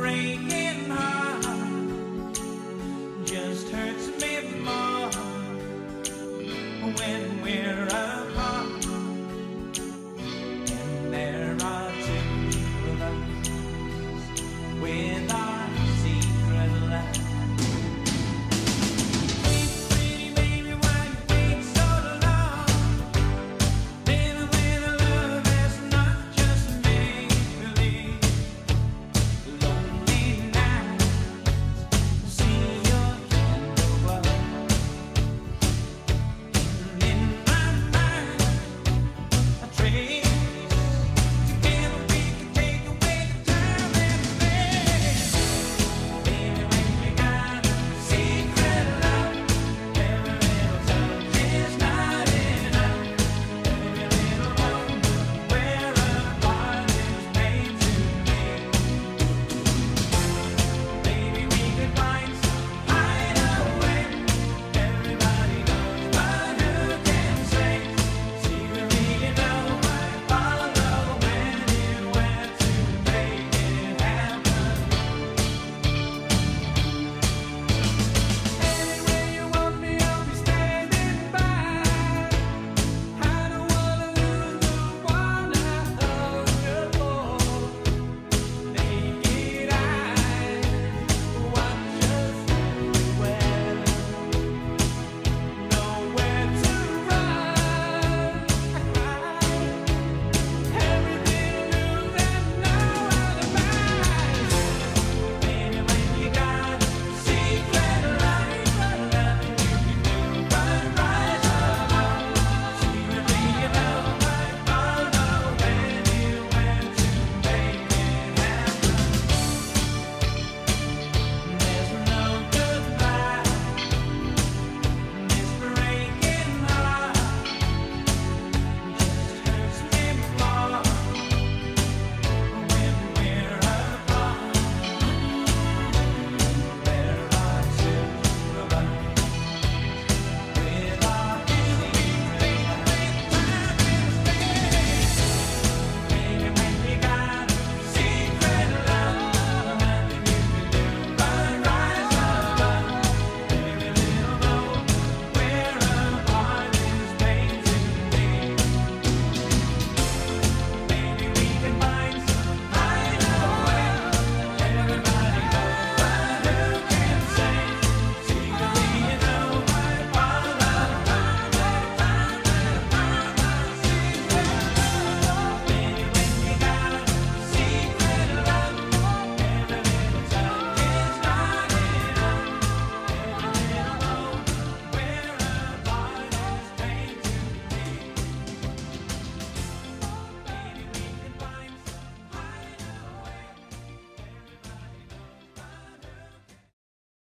rain.